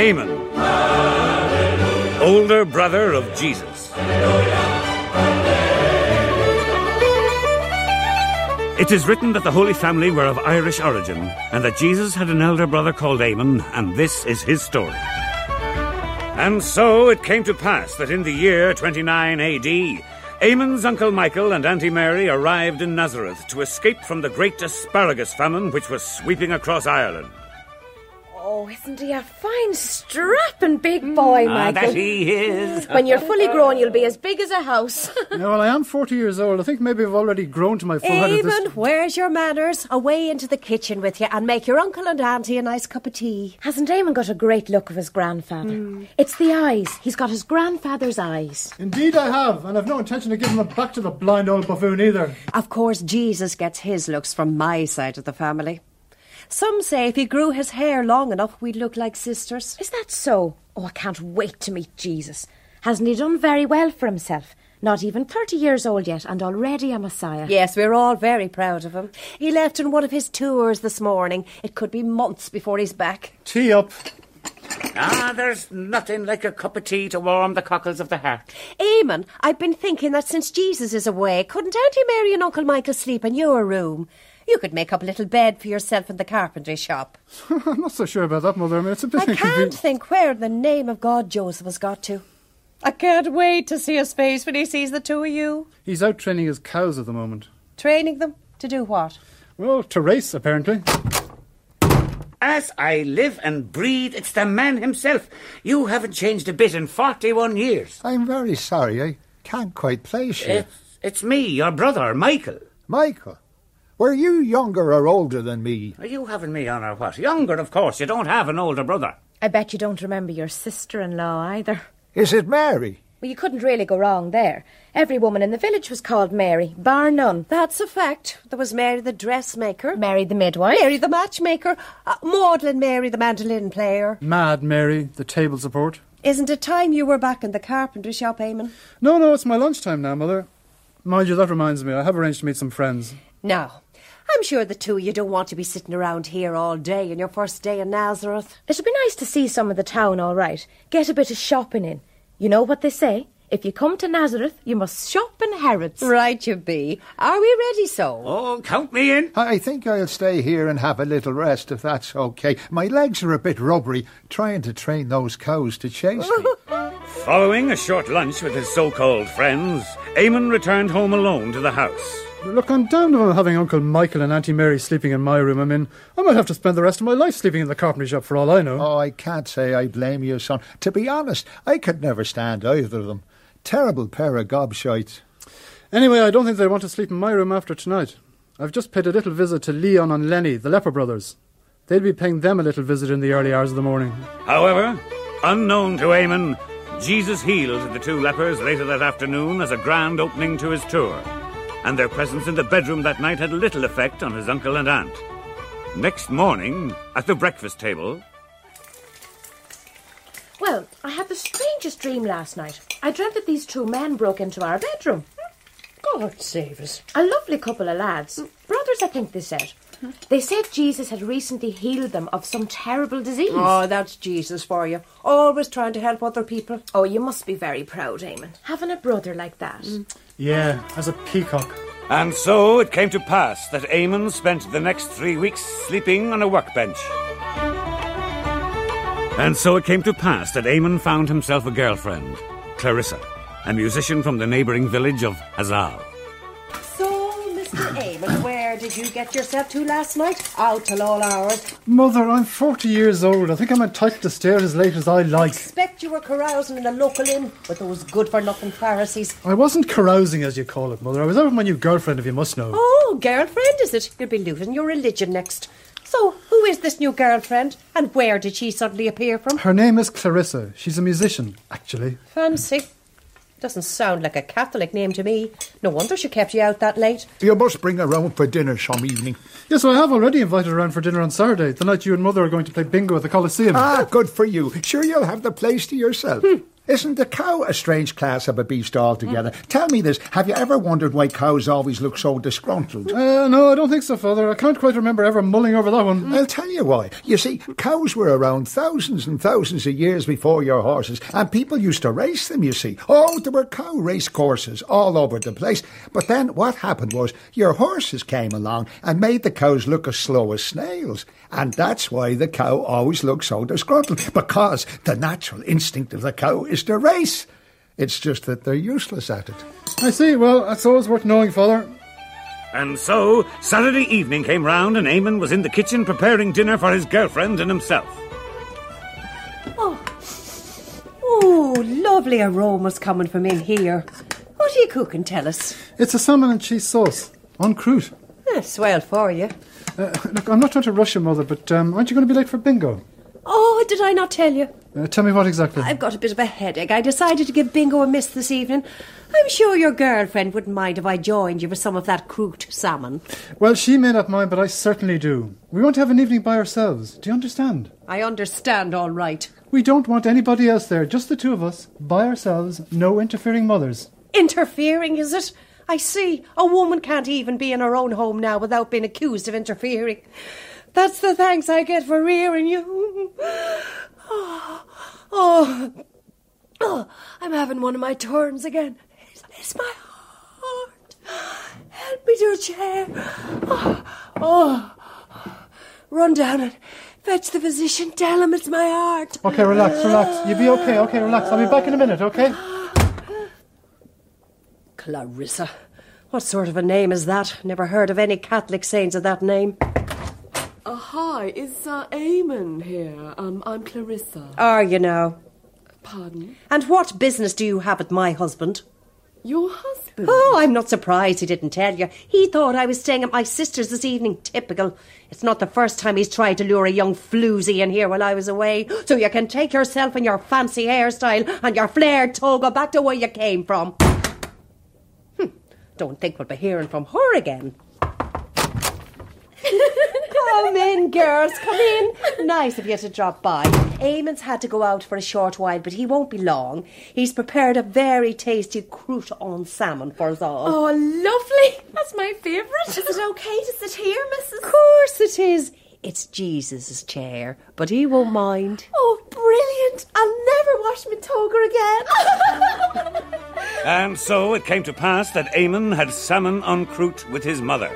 Eamon, older brother of Jesus. It is written that the Holy Family were of Irish origin, and that Jesus had an elder brother called Eamon, and this is his story. And so it came to pass that in the year 29 AD, Eamon's uncle Michael and Auntie Mary arrived in Nazareth to escape from the great asparagus famine which was sweeping across Ireland. Oh, isn't he a fine, strapping big boy, Ah, Michael? that he is. When you're fully grown, you'll be as big as a house. Yeah, well, I am 40 years old. I think maybe I've already grown to my full height at Eamon, this. where's your manners? Away into the kitchen with you and make your uncle and auntie a nice cup of tea. Hasn't Eamon got a great look of his grandfather? It's the eyes. He's got his grandfather's eyes. Indeed, I have, and I've no intention of giving them back to the blind old buffoon either. Of course, Jesus gets his looks from my side of the family. Some say if he grew his hair long enough, we'd look like sisters. Is that so? Oh, I can't wait to meet Jesus. Hasn't he done very well for himself? Not even 30 years old yet, and already a Messiah. Yes, we're all very proud of him. He left on one of his tours this morning. It could be months before he's back. Tea up. Ah, there's nothing like a cup of tea to warm the cockles of the heart. Eamon, I've been thinking that since Jesus is away, couldn't Auntie Mary and Uncle Michael sleep in your room? You could make up a little bed for yourself in the carpentry shop. I'm not so sure about that, Mother. I mean, it's a bit I can't think where in the name of God Joseph has got to. I can't wait to see his face when he sees the two of you. He's out training his cows at the moment. Training them to do what? Well, to race, apparently. As I live and breathe, it's the man himself. You haven't changed a bit in 41 years. I'm very sorry. I can't quite place you. It's, it's me, your brother, Michael. Michael, were you younger or older than me? Are you having me on or what? Younger, of course. You don't have an older brother. I bet you don't remember your sister in law either. Is it Mary? Well, you couldn't really go wrong there. Every woman in the village was called Mary, bar none. That's a fact. There was Mary the dressmaker, Mary the midwife. Mary the matchmaker, uh, Maudlin Mary the mandolin player. Mad Mary, the table support. Isn't it time you were back in the carpentry shop, Eamon? No, no, it's my lunchtime now, Mother. Mind you, that reminds me, I have arranged to meet some friends. Now, I'm sure the two of you don't want to be sitting around here all day on your first day in Nazareth. It'll be nice to see some of the town, all right. Get a bit of shopping in. You know what they say? If you come to Nazareth, you must shop in Harrods. Right, you be. Are we ready so? Oh, count me in. I think I'll stay here and have a little rest if that's okay. My legs are a bit rubbery trying to train those cows to chase me. Following a short lunch with his so called friends, Eamon returned home alone to the house. Look, I'm damned if I'm having Uncle Michael and Auntie Mary sleeping in my room. I mean, I might have to spend the rest of my life sleeping in the carpentry shop for all I know. oh, I can't say I blame you, son. To be honest, I could never stand either of them. Terrible pair of gobshites. Anyway, I don't think they want to sleep in my room after tonight. I've just paid a little visit to Leon and Lenny, the Leper brothers. They'll be paying them a little visit in the early hours of the morning. However, unknown to Eamon, Jesus healed the two lepers later that afternoon as a grand opening to his tour, and their presence in the bedroom that night had little effect on his uncle and aunt. Next morning, at the breakfast table, Well, I had the strangest dream last night. I dreamt that these two men broke into our bedroom. Hmm? God save us. A lovely couple of lads. Brothers, I think they said. They said Jesus had recently healed them of some terrible disease. Oh, that's Jesus for you. Always trying to help other people. Oh, you must be very proud, Eamon. Having a brother like that. Mm. Yeah, as a peacock. and so it came to pass that Eamon spent the next three weeks sleeping on a workbench. And so it came to pass that Eamon found himself a girlfriend, Clarissa, a musician from the neighbouring village of Hazal. So, Mr. Eamon, where did you get yourself to last night? Out till all hours. Mother, I'm 40 years old. I think I'm entitled to stay out as late as I like. I Expect you were carousing in a local inn with those good-for-nothing Pharisees. I wasn't carousing, as you call it, Mother. I was out with my new girlfriend, if you must know. Oh, girlfriend, is it? You'll be losing your religion next. So, who is this new girlfriend, and where did she suddenly appear from? Her name is Clarissa. She's a musician, actually. Fancy. Doesn't sound like a Catholic name to me. No wonder she kept you out that late. You must bring her round for dinner some evening. Yes, I have already invited her round for dinner on Saturday, the night you and Mother are going to play bingo at the Coliseum. Ah, good for you. Sure, you'll have the place to yourself. Isn't the cow a strange class of a beast altogether? Tell me this, have you ever wondered why cows always look so disgruntled? Uh, no, I don't think so, Father. I can't quite remember ever mulling over that one. I'll tell you why. You see, cows were around thousands and thousands of years before your horses, and people used to race them, you see. Oh, there were cow race courses all over the place. But then what happened was your horses came along and made the cows look as slow as snails. And that's why the cow always looks so disgruntled, because the natural instinct of the cow is to race. It's just that they're useless at it. I see. Well, that's always worth knowing, Father. And so, Saturday evening came round, and Eamon was in the kitchen preparing dinner for his girlfriend and himself. Oh, lovely aromas coming from in here. What are you cooking, tell us? It's a salmon and cheese sauce en croûte. Eh, swell for you. Uh, look, I'm not trying to rush you, Mother, but um, aren't you going to be late for bingo? Oh, did I not tell you? Uh, tell me what exactly. I've got a bit of a headache. I decided to give bingo a miss this evening. I'm sure your girlfriend wouldn't mind if I joined you for some of that croûte salmon. Well, she may not mind, but I certainly do. We want to have an evening by ourselves. Do you understand? I understand all right. We don't want anybody else there, just the two of us, by ourselves, no interfering mothers. Interfering, is it? I see. A woman can't even be in her own home now without being accused of interfering. That's the thanks I get for rearing you. Oh, oh, oh I'm having one of my turns again. It's, it's my heart. Help me to a chair. Oh, oh, run down and fetch the physician. Tell him it's my heart. Okay, relax, relax. You'll be okay, okay, relax. I'll be back in a minute, okay? Clarissa. What sort of a name is that? Never heard of any Catholic saints of that name. Hi, is uh, Eamon here? Um, I'm Clarissa. Are you now? Pardon? And what business do you have with my husband? Your husband? Oh, I'm not surprised he didn't tell you. He thought I was staying at my sister's this evening. Typical. It's not the first time he's tried to lure a young floozy in here while I was away. So you can take yourself and your fancy hairstyle and your flared toga back to where you came from. Hmm. Don't think we'll be hearing from her again. come in, girls, come in. Nice of you to drop by. Eamon's had to go out for a short while, but he won't be long. He's prepared a very tasty croûte on salmon for us all. Oh, lovely. That's my favourite. Is it okay to sit here, Mrs. Of course it is. It's Jesus' chair, but he won't mind. Oh, brilliant. I'll never wash my toga again. And so it came to pass that Eamon had salmon en croûte with his mother.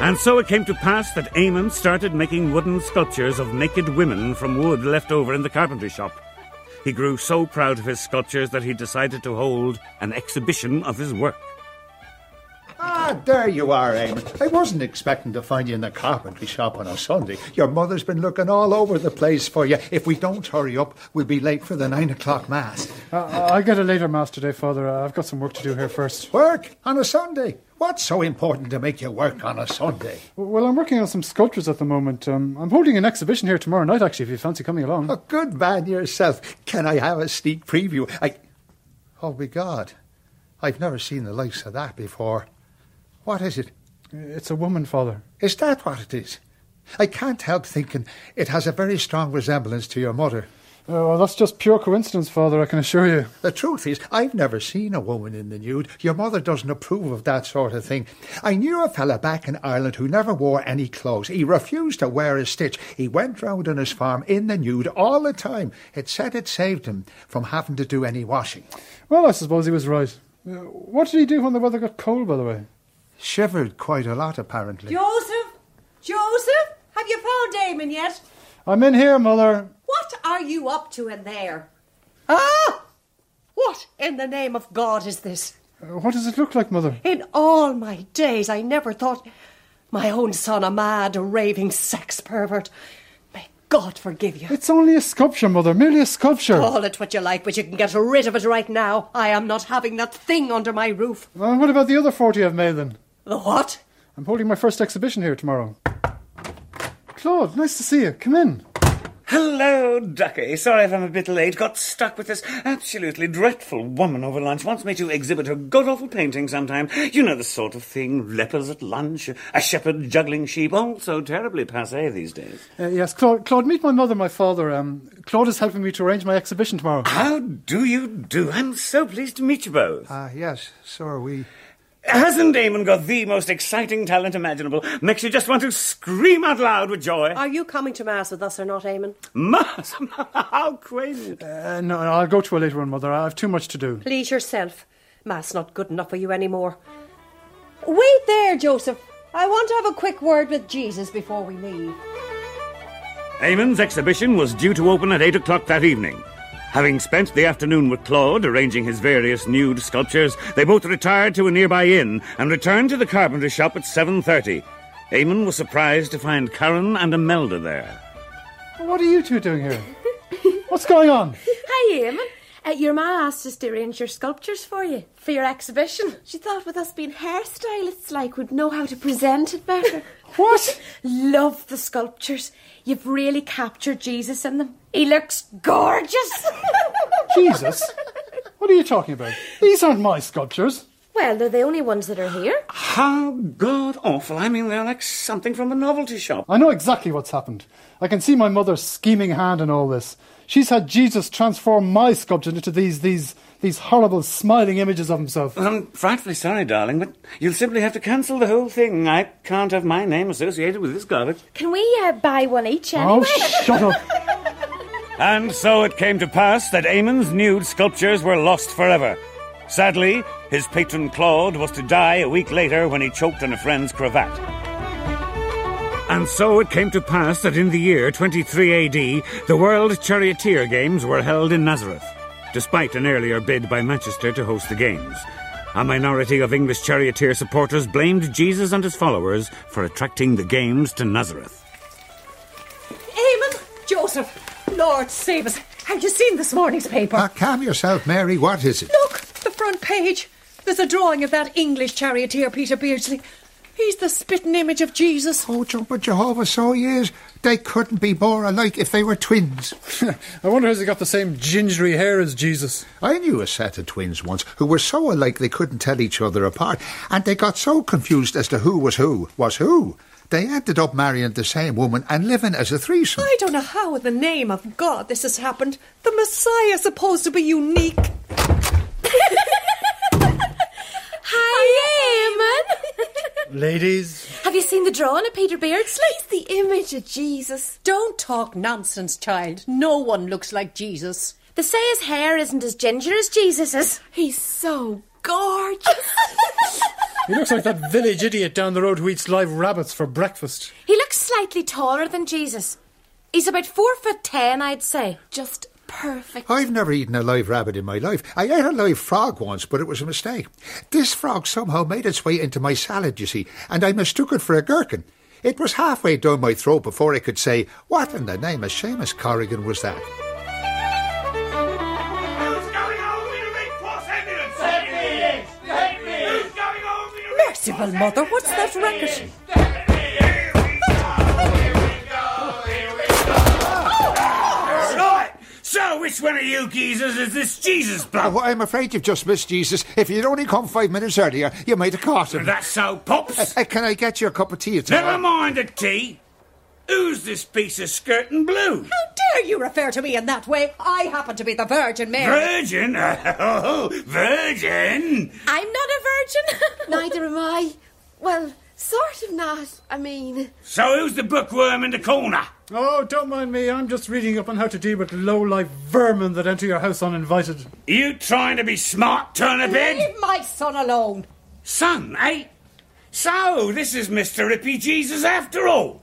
And so it came to pass that Eamon started making wooden sculptures of naked women from wood left over in the carpentry shop. He grew so proud of his sculptures that he decided to hold an exhibition of his work. Ah, there you are, Eamon. I wasn't expecting to find you in the carpentry shop on a Sunday. Your mother's been looking all over the place for you. If we don't hurry up, we'll be late for the nine o'clock mass. Uh, I'll get a later mass today, Father. Uh, I've got some work to do here first. Work on a Sunday? What's so important to make you work on a Sunday? Well, I'm working on some sculptures at the moment. Um, I'm holding an exhibition here tomorrow night, actually, if you fancy coming along. A good man yourself. Can I have a sneak preview? I. Oh, my God. I've never seen the likes of that before. What is it? It's a woman, Father. Is that what it is? I can't help thinking it has a very strong resemblance to your mother. Oh, well, that's just pure coincidence, Father, I can assure you. The truth is, I've never seen a woman in the nude. Your mother doesn't approve of that sort of thing. I knew a fella back in Ireland who never wore any clothes. He refused to wear a stitch. He went round on his farm in the nude all the time. It said it saved him from having to do any washing. Well, I suppose he was right. Uh, what did he do when the weather got cold, by the way? Shivered quite a lot, apparently. Joseph? Joseph? Have you found Eamon yet? I'm in here, Mother. What are you up to in there? Ah! What in the name of God is this? Uh, what does it look like, Mother? In all my days, I never thought my own son a mad, raving sex pervert. May God forgive you. It's only a sculpture, Mother, merely a sculpture. Call it what you like, but you can get rid of it right now. I am not having that thing under my roof. Uh, what about the other 40 I've made, then? The what? I'm holding my first exhibition here tomorrow. Claude, nice to see you. Come in. Hello, Ducky. Sorry if I'm a bit late. Got stuck with this absolutely dreadful woman over lunch. Wants me to exhibit her god-awful painting sometime. You know the sort of thing. Lepers at lunch, a shepherd juggling sheep. All so terribly passé these days. Uh, yes, Claude, Claude, meet my mother, my father. Um, Claude is helping me to arrange my exhibition tomorrow. How do you do? I'm so pleased to meet you both. Ah, yes, so are we. Hasn't Eamon got the most exciting talent imaginable? Makes you just want to scream out loud with joy. Are you coming to Mass with us or not, Eamon? Mass, how quaint. Uh, no, no, I'll go to a later one, Mother. I have too much to do. Please yourself. Mass not good enough for you anymore. Wait there, Joseph. I want to have a quick word with Jesus before we leave. Eamon's exhibition was due to open at 8 o'clock that evening. Having spent the afternoon with Claude arranging his various nude sculptures, they both retired to a nearby inn and returned to the carpenter shop at 7.30. Eamon was surprised to find Karen and Imelda there. What are you two doing here? What's going on? Hi, Eamon. Uh, your ma asked us to arrange your sculptures for you, for your exhibition. She thought with us being hairstylists, like, we'd know how to present it better. What? Love the sculptures. You've really captured Jesus in them. He looks gorgeous. Jesus? What are you talking about? These aren't my sculptures. well, they're the only ones that are here. How god awful. I mean, they're like something from a novelty shop. I know exactly what's happened. I can see my mother's scheming hand in all this. She's had Jesus transform my sculpture into these, these, these horrible smiling images of himself. I'm frightfully sorry, darling, but you'll simply have to cancel the whole thing. I can't have my name associated with this garbage. Can we uh, buy one each Oh, shut up. And so it came to pass that Eamon's nude sculptures were lost forever. Sadly, his patron Claude was to die a week later when he choked on a friend's cravat. And so it came to pass that in the year 23 AD, the World Charioteer Games were held in Nazareth, despite an earlier bid by Manchester to host the Games. A minority of English charioteer supporters blamed Jesus and his followers for attracting the Games to Nazareth. Eamon! Joseph! Lord save us. Have you seen this morning's paper? Ah, calm yourself, Mary. What is it? Look, the front page. There's a drawing of that English charioteer, Peter Beardsley. He's the spitting image of Jesus. Oh, Jumper Jehovah, so he is. They couldn't be more alike if they were twins. I wonder has he got the same gingery hair as Jesus? I knew a set of twins once who were so alike they couldn't tell each other apart, and they got so confused as to who was who was who. They ended up marrying the same woman and living as a threesome. I don't know how, in the name of God, this has happened. The Messiah's supposed to be unique. Ladies, Have you seen the drawing of Peter Beardsley? He's the image of Jesus. Don't talk nonsense, child. No one looks like Jesus. They say his hair isn't as ginger as Jesus's. He's so gorgeous. he looks like that village idiot down the road who eats live rabbits for breakfast. He looks slightly taller than Jesus. He's about four foot ten, I'd say. Just perfect. I've never eaten a live rabbit in my life. I ate a live frog once, but it was a mistake. This frog somehow made its way into my salad, you see, and I mistook it for a gherkin. It was halfway down my throat before I could say, What in the name of Seamus Corrigan was that? Who's going home in a Red Cross ambulance? Help me! Help me! Who's going home in a Merciful mother, what's that racket? So, which one of you geezers is this Jesus bloke? Oh, I'm afraid you've just missed Jesus. If you'd only come five minutes earlier, you might have caught him. That's so, Pops. Uh, can I get you a cup of tea? It's Never mind the tea. Who's this piece of skirt and blue? How dare you refer to me in that way? I happen to be the Virgin Mary. Virgin? Oh, virgin? I'm not a virgin. Neither am I. Well, sort of not. I mean, So who's the bookworm in the corner? Oh, don't mind me. I'm just reading up on how to deal with low-life vermin that enter your house uninvited. You trying to be smart, turniphead? Leave my son alone. Son, eh? So, this is Mr. Rippy Jesus after all.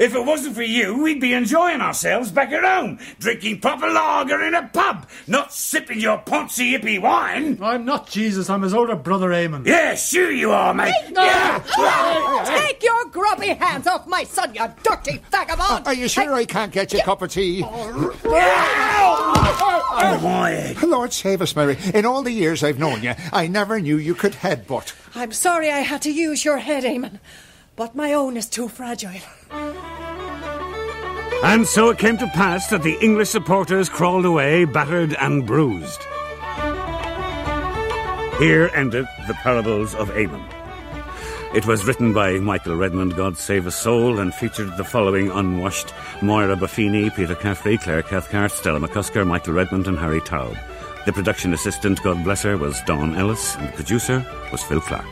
If it wasn't for you, we'd be enjoying ourselves back at home, drinking proper lager in a pub, not sipping your poncy hippie wine. I'm not Jesus. I'm his older brother, Eamon. Yeah, sure you are, mate. Yeah. Take your grubby hands off my son, you dirty vagabond. Are you sure I can't get you a cup of tea? Oh, my head. Lord save us, Mary. In all the years I've known you, I never knew you could headbutt. I'm sorry I had to use your head, Eamon, but my own is too fragile. And so it came to pass that the English supporters crawled away, battered and bruised. Here ended the parables of Eamon. It was written by Michael Redmond, God Save His Soul, and featured the following unwashed Moira Buffini, Peter Caffrey, Claire Cathcart, Stella McCusker, Michael Redmond, and Harry Towb. The production assistant, God bless her, was Dawn Ellis, and the producer was Phil Clark.